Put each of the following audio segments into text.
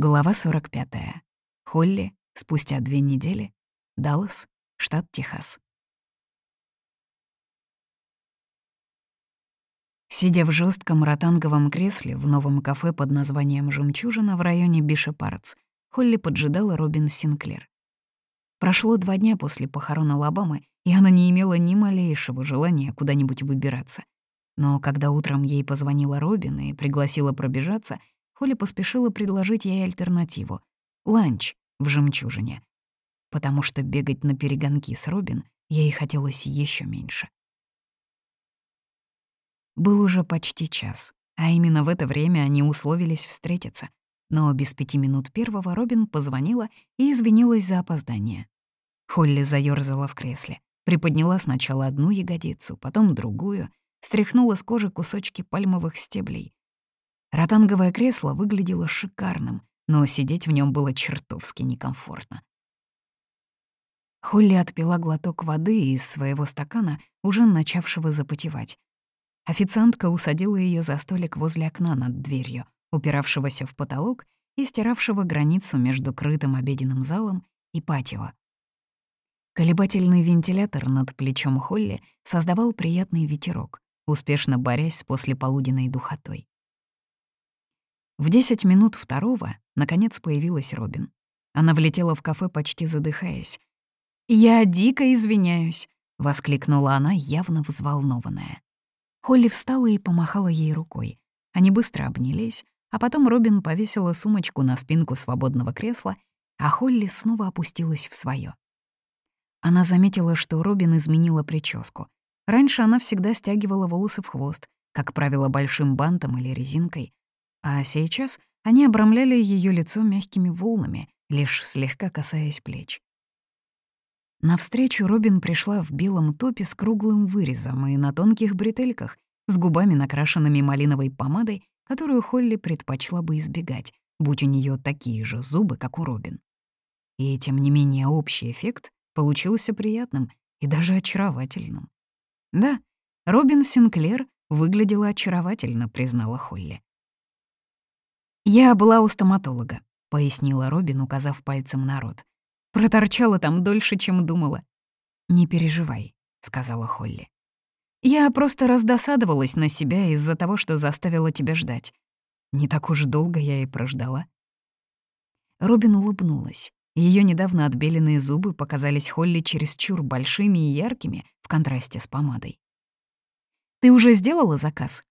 Глава 45. Холли, спустя две недели. Даллас, штат Техас. Сидя в жестком ротанговом кресле в новом кафе под названием «Жемчужина» в районе Бишопартс, Холли поджидала Робин Синклер. Прошло два дня после похорон Алабамы, и она не имела ни малейшего желания куда-нибудь выбираться. Но когда утром ей позвонила Робин и пригласила пробежаться, Холли поспешила предложить ей альтернативу — ланч в «Жемчужине». Потому что бегать на перегонки с Робин ей хотелось еще меньше. Был уже почти час, а именно в это время они условились встретиться. Но без пяти минут первого Робин позвонила и извинилась за опоздание. Холли заёрзала в кресле, приподняла сначала одну ягодицу, потом другую, стряхнула с кожи кусочки пальмовых стеблей, Ротанговое кресло выглядело шикарным, но сидеть в нем было чертовски некомфортно. Холли отпила глоток воды из своего стакана, уже начавшего запотевать. Официантка усадила ее за столик возле окна над дверью, упиравшегося в потолок и стиравшего границу между крытым обеденным залом и патио. Колебательный вентилятор над плечом Холли создавал приятный ветерок, успешно борясь с послеполуденной духотой. В 10 минут второго, наконец, появилась Робин. Она влетела в кафе, почти задыхаясь. «Я дико извиняюсь», — воскликнула она, явно взволнованная. Холли встала и помахала ей рукой. Они быстро обнялись, а потом Робин повесила сумочку на спинку свободного кресла, а Холли снова опустилась в свое. Она заметила, что Робин изменила прическу. Раньше она всегда стягивала волосы в хвост, как правило, большим бантом или резинкой, а сейчас они обрамляли ее лицо мягкими волнами, лишь слегка касаясь плеч. Навстречу Робин пришла в белом топе с круглым вырезом и на тонких бретельках, с губами, накрашенными малиновой помадой, которую Холли предпочла бы избегать, будь у нее такие же зубы, как у Робин. И тем не менее общий эффект получился приятным и даже очаровательным. Да, Робин Синклер выглядела очаровательно, признала Холли. «Я была у стоматолога», — пояснила Робин, указав пальцем на рот. «Проторчала там дольше, чем думала». «Не переживай», — сказала Холли. «Я просто раздосадовалась на себя из-за того, что заставила тебя ждать. Не так уж долго я и прождала». Робин улыбнулась. Ее недавно отбеленные зубы показались Холли чересчур большими и яркими в контрасте с помадой. «Ты уже сделала заказ?»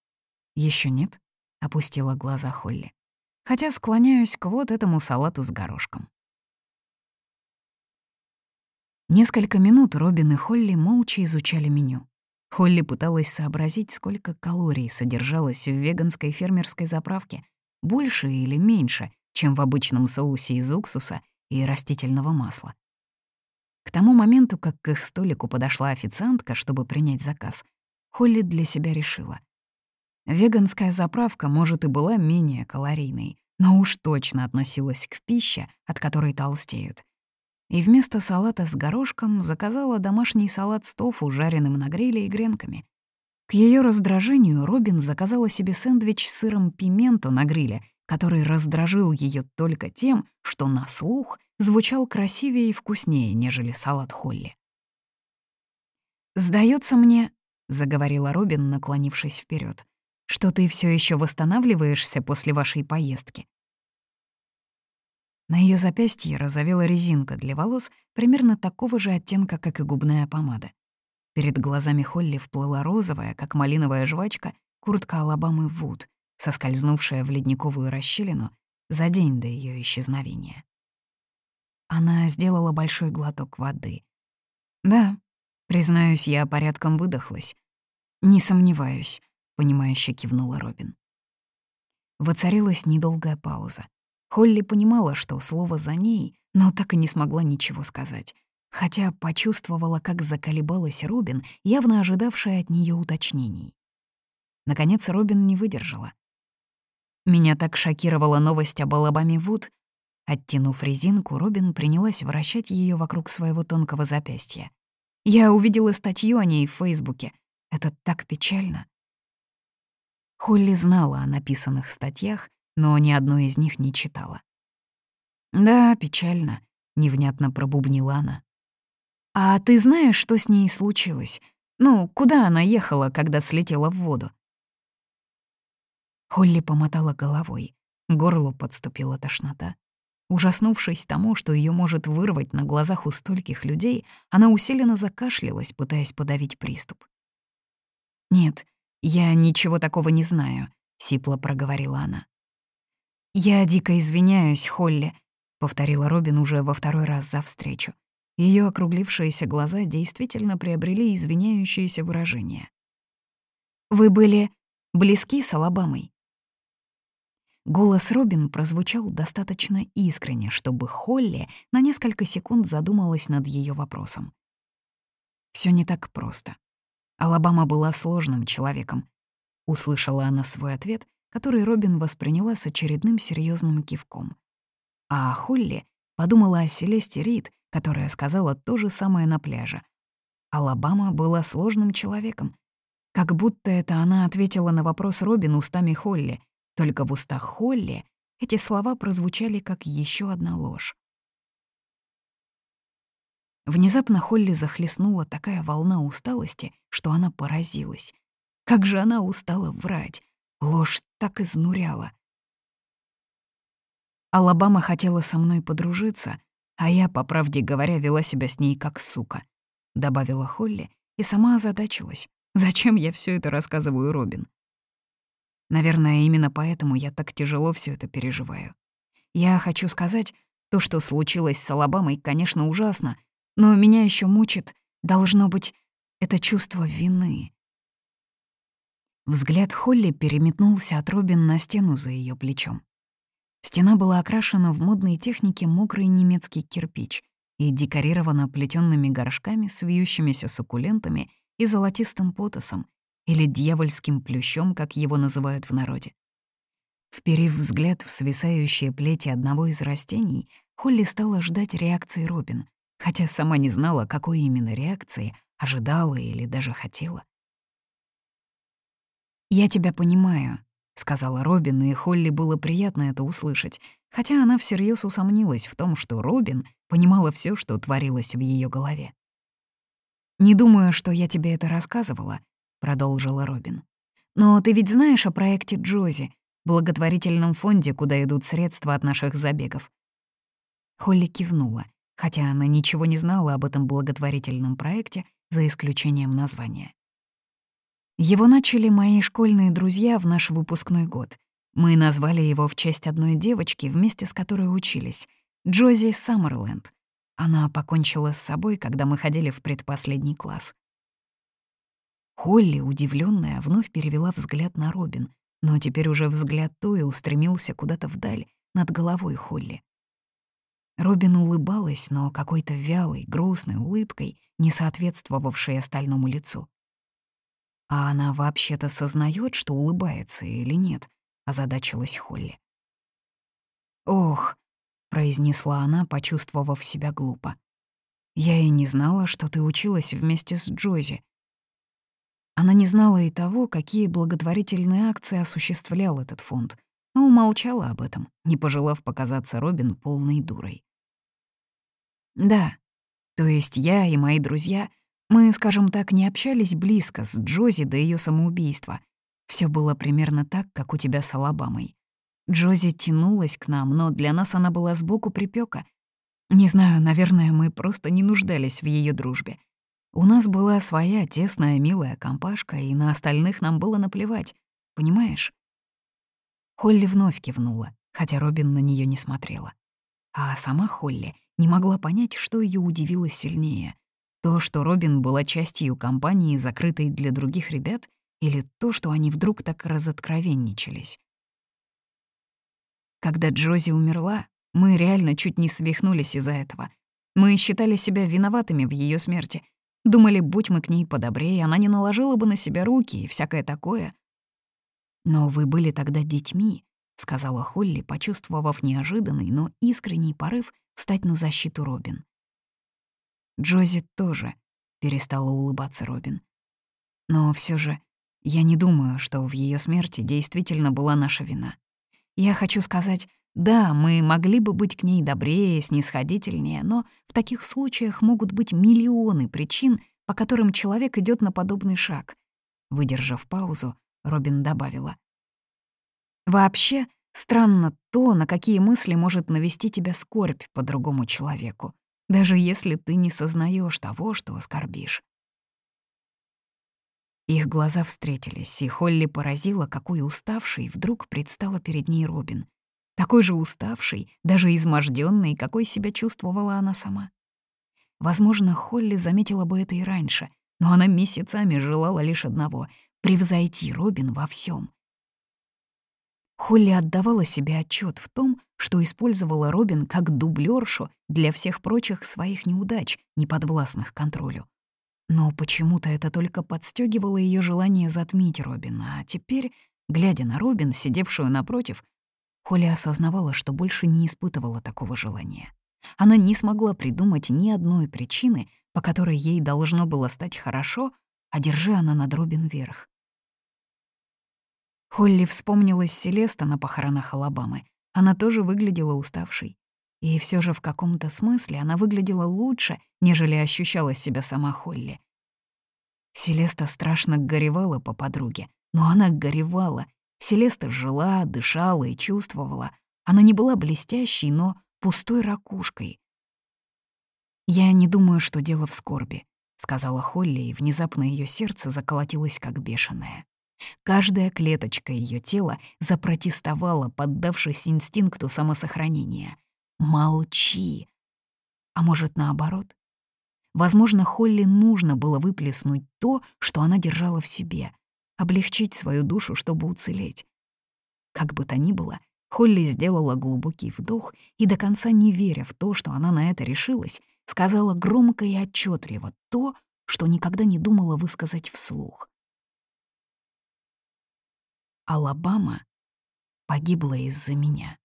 Еще нет», — опустила глаза Холли хотя склоняюсь к вот этому салату с горошком. Несколько минут Робин и Холли молча изучали меню. Холли пыталась сообразить, сколько калорий содержалось в веганской фермерской заправке, больше или меньше, чем в обычном соусе из уксуса и растительного масла. К тому моменту, как к их столику подошла официантка, чтобы принять заказ, Холли для себя решила. Веганская заправка, может, и была менее калорийной, но уж точно относилась к пище, от которой толстеют. И вместо салата с горошком заказала домашний салат с тофу, жареным на гриле и гренками. К ее раздражению Робин заказала себе сэндвич с сыром пименто на гриле, который раздражил ее только тем, что на слух звучал красивее и вкуснее, нежели салат Холли. Сдается мне», — заговорила Робин, наклонившись вперед, что ты все еще восстанавливаешься после вашей поездки. На ее запястье разовела резинка для волос примерно такого же оттенка, как и губная помада. Перед глазами Холли вплыла розовая, как малиновая жвачка, куртка Алабамы Вуд, соскользнувшая в ледниковую расщелину за день до ее исчезновения. Она сделала большой глоток воды. «Да, признаюсь, я порядком выдохлась. Не сомневаюсь понимающе кивнула Робин. Воцарилась недолгая пауза. Холли понимала, что слово за ней, но так и не смогла ничего сказать. Хотя почувствовала, как заколебалась Робин, явно ожидавшая от нее уточнений. Наконец Робин не выдержала. Меня так шокировала новость об Алабаме Вуд. Оттянув резинку, Робин принялась вращать ее вокруг своего тонкого запястья. Я увидела статью о ней в Фейсбуке. Это так печально. Холли знала о написанных статьях, но ни одной из них не читала. «Да, печально», — невнятно пробубнила она. «А ты знаешь, что с ней случилось? Ну, куда она ехала, когда слетела в воду?» Холли помотала головой. Горлу подступила тошнота. Ужаснувшись тому, что ее может вырвать на глазах у стольких людей, она усиленно закашлялась, пытаясь подавить приступ. «Нет, я ничего такого не знаю», — сипло проговорила она. «Я дико извиняюсь, Холли», — повторила Робин уже во второй раз за встречу. Ее округлившиеся глаза действительно приобрели извиняющееся выражение. «Вы были близки с Алабамой?» Голос Робин прозвучал достаточно искренне, чтобы Холли на несколько секунд задумалась над ее вопросом. Все не так просто. Алабама была сложным человеком. Услышала она свой ответ, который Робин восприняла с очередным серьезным кивком. А Холли подумала о Селесте Рид, которая сказала то же самое на пляже. Алабама была сложным человеком. Как будто это она ответила на вопрос Робин устами Холли, только в устах Холли эти слова прозвучали как еще одна ложь. Внезапно Холли захлестнула такая волна усталости, что она поразилась. Как же она устала врать. Ложь так изнуряла. Алабама хотела со мной подружиться, а я, по правде говоря, вела себя с ней как сука, — добавила Холли и сама озадачилась. Зачем я все это рассказываю Робин? Наверное, именно поэтому я так тяжело все это переживаю. Я хочу сказать, то, что случилось с Алабамой, конечно, ужасно, но меня еще мучит, должно быть, это чувство вины. Взгляд Холли переметнулся от Робин на стену за ее плечом. Стена была окрашена в модной технике мокрый немецкий кирпич и декорирована плетёнными горшками с вьющимися суккулентами и золотистым потосом, или дьявольским плющом, как его называют в народе. Вперев взгляд в свисающие плети одного из растений, Холли стала ждать реакции Робин, хотя сама не знала, какой именно реакции ожидала или даже хотела. «Я тебя понимаю», — сказала Робин, и Холли было приятно это услышать, хотя она всерьез усомнилась в том, что Робин понимала все, что творилось в ее голове. «Не думаю, что я тебе это рассказывала», — продолжила Робин. «Но ты ведь знаешь о проекте Джози, благотворительном фонде, куда идут средства от наших забегов?» Холли кивнула, хотя она ничего не знала об этом благотворительном проекте, за исключением названия. Его начали мои школьные друзья в наш выпускной год. Мы назвали его в честь одной девочки, вместе с которой учились, Джози Саммерленд. Она покончила с собой, когда мы ходили в предпоследний класс. Холли, удивленная, вновь перевела взгляд на Робин, но теперь уже взгляд Тоя устремился куда-то вдаль, над головой Холли. Робин улыбалась, но какой-то вялой, грустной улыбкой, не соответствовавшей остальному лицу. «А она вообще-то сознает, что улыбается или нет?» — озадачилась Холли. «Ох», — произнесла она, почувствовав себя глупо. «Я и не знала, что ты училась вместе с Джози. Она не знала и того, какие благотворительные акции осуществлял этот фонд, но умолчала об этом, не пожелав показаться Робин полной дурой. Да, то есть я и мои друзья, мы, скажем так, не общались близко с Джози до ее самоубийства. Все было примерно так, как у тебя с Алабамой. Джози тянулась к нам, но для нас она была сбоку припека. Не знаю, наверное, мы просто не нуждались в ее дружбе. У нас была своя тесная, милая компашка, и на остальных нам было наплевать, понимаешь? Холли вновь кивнула, хотя Робин на нее не смотрела. А сама Холли не могла понять, что ее удивило сильнее. То, что Робин была частью компании, закрытой для других ребят, или то, что они вдруг так разоткровенничались. Когда Джози умерла, мы реально чуть не свихнулись из-за этого. Мы считали себя виноватыми в ее смерти — Думали, будь мы к ней подобрее, она не наложила бы на себя руки и всякое такое. «Но вы были тогда детьми», — сказала Холли, почувствовав неожиданный, но искренний порыв встать на защиту Робин. Джози тоже перестала улыбаться Робин. Но все же я не думаю, что в ее смерти действительно была наша вина. Я хочу сказать, Да, мы могли бы быть к ней добрее, снисходительнее, но в таких случаях могут быть миллионы причин, по которым человек идет на подобный шаг. Выдержав паузу, Робин добавила. «Вообще, странно то, на какие мысли может навести тебя скорбь по другому человеку, даже если ты не сознаешь того, что оскорбишь. Их глаза встретились, и Холли поразила, какой уставший вдруг предстала перед ней Робин. Такой же уставший, даже изможденный, какой себя чувствовала она сама. Возможно, Холли заметила бы это и раньше, но она месяцами желала лишь одного — превзойти Робин во всем. Холли отдавала себе отчет в том, что использовала Робин как дублершу для всех прочих своих неудач, неподвластных контролю. Но почему-то это только подстегивало ее желание затмить Робина, а теперь, глядя на Робин, сидевшую напротив, Холли осознавала, что больше не испытывала такого желания. Она не смогла придумать ни одной причины, по которой ей должно было стать хорошо, а держи она над Робин вверх. Холли вспомнилась Селеста на похоронах Алабамы. Она тоже выглядела уставшей. И все же в каком-то смысле она выглядела лучше, нежели ощущала себя сама Холли. Селеста страшно горевала по подруге, но она горевала. Селеста жила, дышала и чувствовала. Она не была блестящей, но пустой ракушкой. «Я не думаю, что дело в скорби», — сказала Холли, и внезапно ее сердце заколотилось как бешеное. Каждая клеточка ее тела запротестовала, поддавшись инстинкту самосохранения. Молчи. А может, наоборот? Возможно, Холли нужно было выплеснуть то, что она держала в себе, облегчить свою душу, чтобы уцелеть. Как бы то ни было, Холли сделала глубокий вдох и, до конца не веря в то, что она на это решилась, сказала громко и отчетливо то, что никогда не думала высказать вслух. Алабама погибла из-за меня.